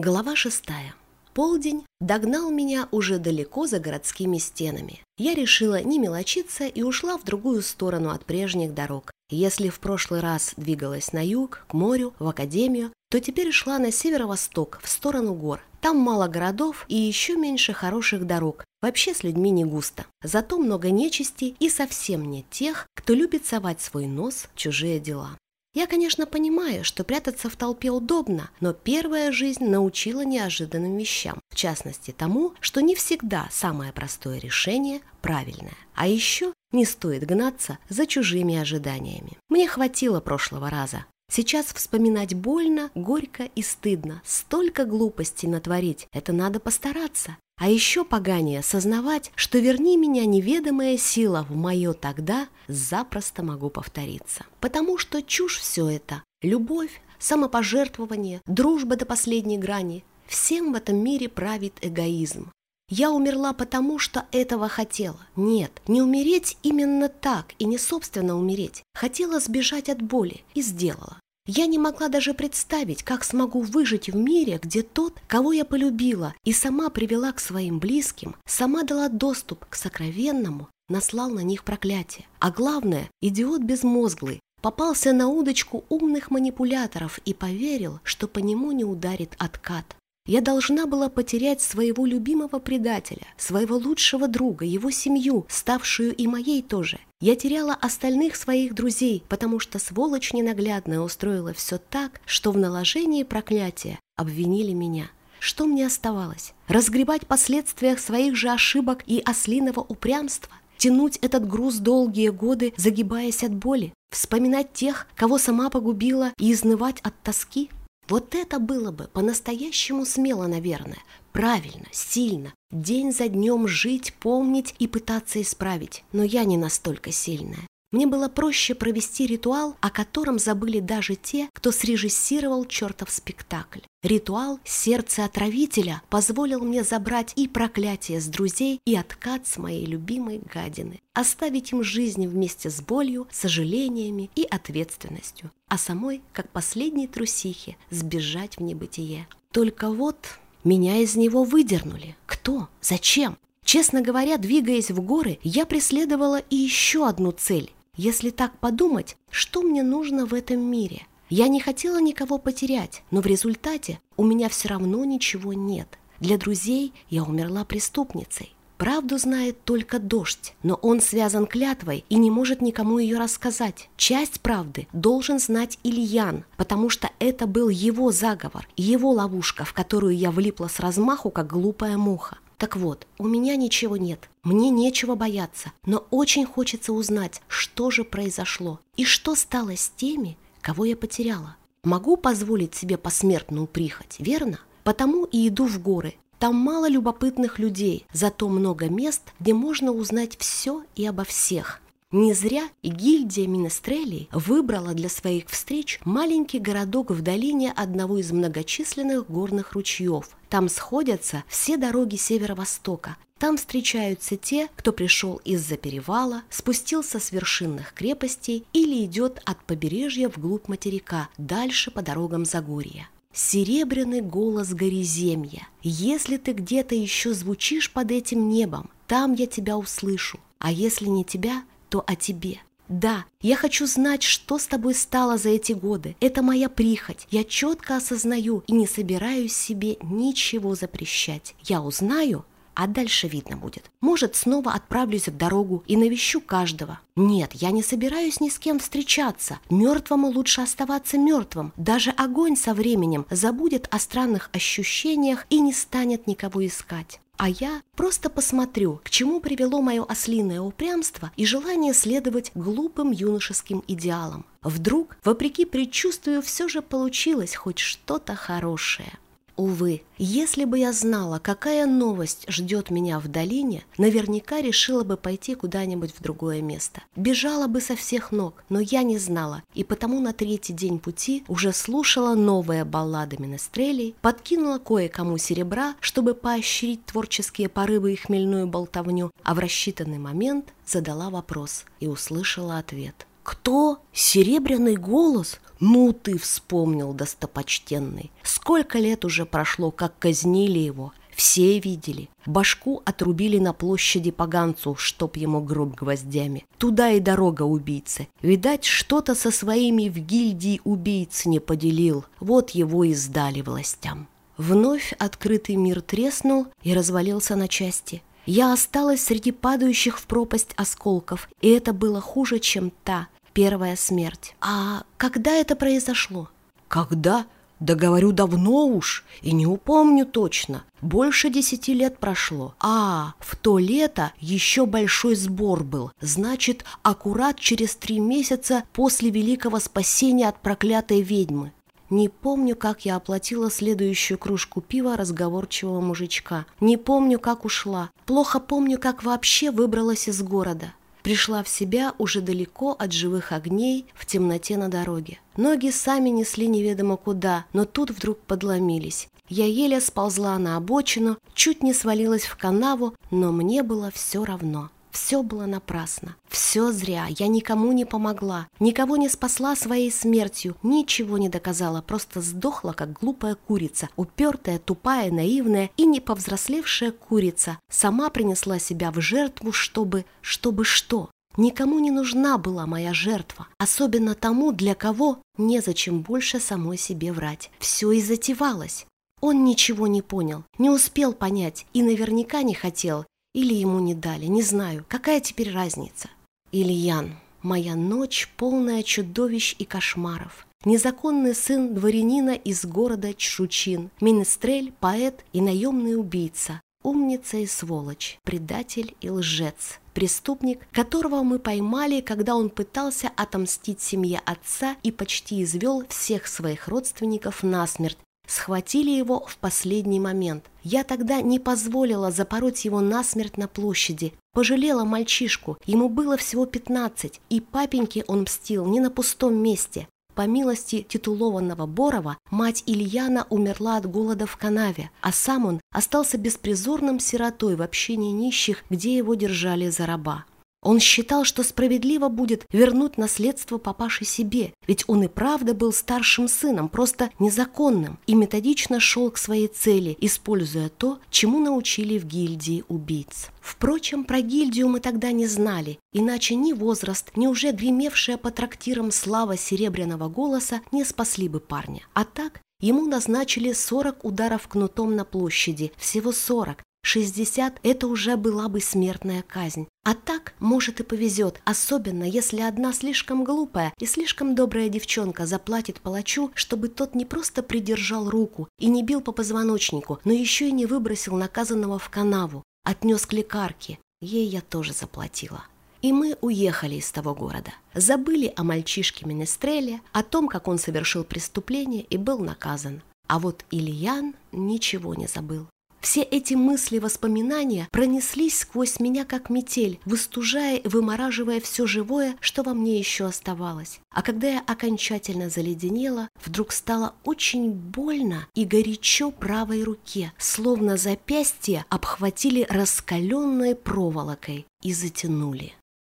Глава шестая. Полдень догнал меня уже далеко за городскими стенами. Я решила не мелочиться и ушла в другую сторону от прежних дорог. Если в прошлый раз двигалась на юг, к морю, в академию, то теперь шла на северо-восток, в сторону гор. Там мало городов и еще меньше хороших дорог. Вообще с людьми не густо. Зато много нечисти и совсем нет тех, кто любит совать свой нос в чужие дела. Я, конечно, понимаю, что прятаться в толпе удобно, но первая жизнь научила неожиданным вещам, в частности тому, что не всегда самое простое решение правильное. А еще не стоит гнаться за чужими ожиданиями. Мне хватило прошлого раза. Сейчас вспоминать больно, горько и стыдно. Столько глупостей натворить, это надо постараться. А еще поганее сознавать, что верни меня неведомая сила в мое тогда, запросто могу повториться. Потому что чушь все это. Любовь, самопожертвование, дружба до последней грани. Всем в этом мире правит эгоизм. Я умерла потому, что этого хотела. Нет, не умереть именно так и не собственно умереть. Хотела сбежать от боли и сделала. Я не могла даже представить, как смогу выжить в мире, где тот, кого я полюбила и сама привела к своим близким, сама дала доступ к сокровенному, наслал на них проклятие. А главное, идиот безмозглый, попался на удочку умных манипуляторов и поверил, что по нему не ударит откат. Я должна была потерять своего любимого предателя, своего лучшего друга, его семью, ставшую и моей тоже. Я теряла остальных своих друзей, потому что сволочь ненаглядная устроила все так, что в наложении проклятия обвинили меня. Что мне оставалось? Разгребать последствия своих же ошибок и ослиного упрямства? Тянуть этот груз долгие годы, загибаясь от боли? Вспоминать тех, кого сама погубила, и изнывать от тоски? Вот это было бы по-настоящему смело, наверное. Правильно, сильно. День за днем жить, помнить и пытаться исправить. Но я не настолько сильная. Мне было проще провести ритуал, о котором забыли даже те, кто срежиссировал чертов спектакль. Ритуал сердца отравителя позволил мне забрать и проклятие с друзей, и откат с моей любимой гадины. Оставить им жизнь вместе с болью, сожалениями и ответственностью. А самой, как последней трусихе, сбежать в небытие. Только вот меня из него выдернули. Кто? Зачем? Честно говоря, двигаясь в горы, я преследовала и еще одну цель если так подумать, что мне нужно в этом мире? Я не хотела никого потерять, но в результате у меня все равно ничего нет. Для друзей я умерла преступницей. Правду знает только дождь, но он связан клятвой и не может никому ее рассказать. Часть правды должен знать Ильян, потому что это был его заговор, его ловушка, в которую я влипла с размаху, как глупая муха. Так вот, у меня ничего нет, мне нечего бояться, но очень хочется узнать, что же произошло и что стало с теми, кого я потеряла. Могу позволить себе посмертную прихоть, верно? Потому и иду в горы. Там мало любопытных людей, зато много мест, где можно узнать все и обо всех. Не зря гильдия Минестрелей выбрала для своих встреч маленький городок в долине одного из многочисленных горных ручьев. Там сходятся все дороги северо-востока. Там встречаются те, кто пришел из-за перевала, спустился с вершинных крепостей или идет от побережья вглубь материка, дальше по дорогам Загорья. Серебряный голос Гориземья. Если ты где-то еще звучишь под этим небом, там я тебя услышу. А если не тебя, то о тебе. Да, я хочу знать, что с тобой стало за эти годы. Это моя прихоть. Я четко осознаю и не собираюсь себе ничего запрещать. Я узнаю, а дальше видно будет. Может, снова отправлюсь в дорогу и навещу каждого. Нет, я не собираюсь ни с кем встречаться. Мертвому лучше оставаться мертвым. Даже огонь со временем забудет о странных ощущениях и не станет никого искать. А я просто посмотрю, к чему привело мое ослиное упрямство и желание следовать глупым юношеским идеалам. Вдруг, вопреки предчувствию, все же получилось хоть что-то хорошее. Увы, если бы я знала, какая новость ждет меня в долине, наверняка решила бы пойти куда-нибудь в другое место. Бежала бы со всех ног, но я не знала, и потому на третий день пути уже слушала новые баллады Менестрелей, подкинула кое-кому серебра, чтобы поощрить творческие порывы и хмельную болтовню, а в рассчитанный момент задала вопрос и услышала ответ. Кто? Серебряный голос? Ну ты вспомнил, достопочтенный. Сколько лет уже прошло, как казнили его. Все видели. Башку отрубили на площади поганцу, чтоб ему гроб гвоздями. Туда и дорога убийцы. Видать, что-то со своими в гильдии убийц не поделил. Вот его и сдали властям. Вновь открытый мир треснул и развалился на части. Я осталась среди падающих в пропасть осколков, и это было хуже, чем та, первая смерть. А когда это произошло? Когда? Да говорю, давно уж, и не упомню точно. Больше десяти лет прошло. А, в то лето еще большой сбор был. Значит, аккурат через три месяца после великого спасения от проклятой ведьмы. Не помню, как я оплатила следующую кружку пива разговорчивого мужичка. Не помню, как ушла. Плохо помню, как вообще выбралась из города. Пришла в себя уже далеко от живых огней в темноте на дороге. Ноги сами несли неведомо куда, но тут вдруг подломились. Я еле сползла на обочину, чуть не свалилась в канаву, но мне было все равно. Все было напрасно. Все зря. Я никому не помогла. Никого не спасла своей смертью. Ничего не доказала. Просто сдохла, как глупая курица. Упертая, тупая, наивная и не повзрослевшая курица. Сама принесла себя в жертву, чтобы... Чтобы что? Никому не нужна была моя жертва, особенно тому, для кого незачем больше самой себе врать. Все и затевалось. Он ничего не понял, не успел понять и наверняка не хотел, или ему не дали, не знаю. Какая теперь разница? Ильян. Моя ночь, полная чудовищ и кошмаров. Незаконный сын дворянина из города Чжучин. Министрель, поэт и наемный убийца. Умница и сволочь, предатель и лжец, преступник, которого мы поймали, когда он пытался отомстить семье отца и почти извел всех своих родственников насмерть, схватили его в последний момент. Я тогда не позволила запороть его насмерть на площади. Пожалела мальчишку, ему было всего пятнадцать, и папеньке он мстил не на пустом месте. По милости титулованного Борова, мать Ильяна умерла от голода в канаве, а сам он остался беспризорным сиротой в общине нищих, где его держали за раба. Он считал, что справедливо будет вернуть наследство папаше себе, ведь он и правда был старшим сыном, просто незаконным, и методично шел к своей цели, используя то, чему научили в гильдии убийц. Впрочем, про гильдию мы тогда не знали, иначе ни возраст, ни уже гремевшая по трактирам слава серебряного голоса не спасли бы парня. А так Ему назначили 40 ударов кнутом на площади, всего 40, 60 – это уже была бы смертная казнь. А так, может и повезет, особенно если одна слишком глупая и слишком добрая девчонка заплатит палачу, чтобы тот не просто придержал руку и не бил по позвоночнику, но еще и не выбросил наказанного в канаву, отнес к лекарке. Ей я тоже заплатила. И мы уехали из того города. Забыли о мальчишке Менестреле, о том, как он совершил преступление и был наказан. А вот Ильян ничего не забыл. Все эти мысли, воспоминания пронеслись сквозь меня, как метель, выстужая и вымораживая все живое, что во мне еще оставалось. А когда я окончательно заледенела, вдруг стало очень больно и горячо правой руке, словно запястье обхватили раскаленной проволокой и затянули.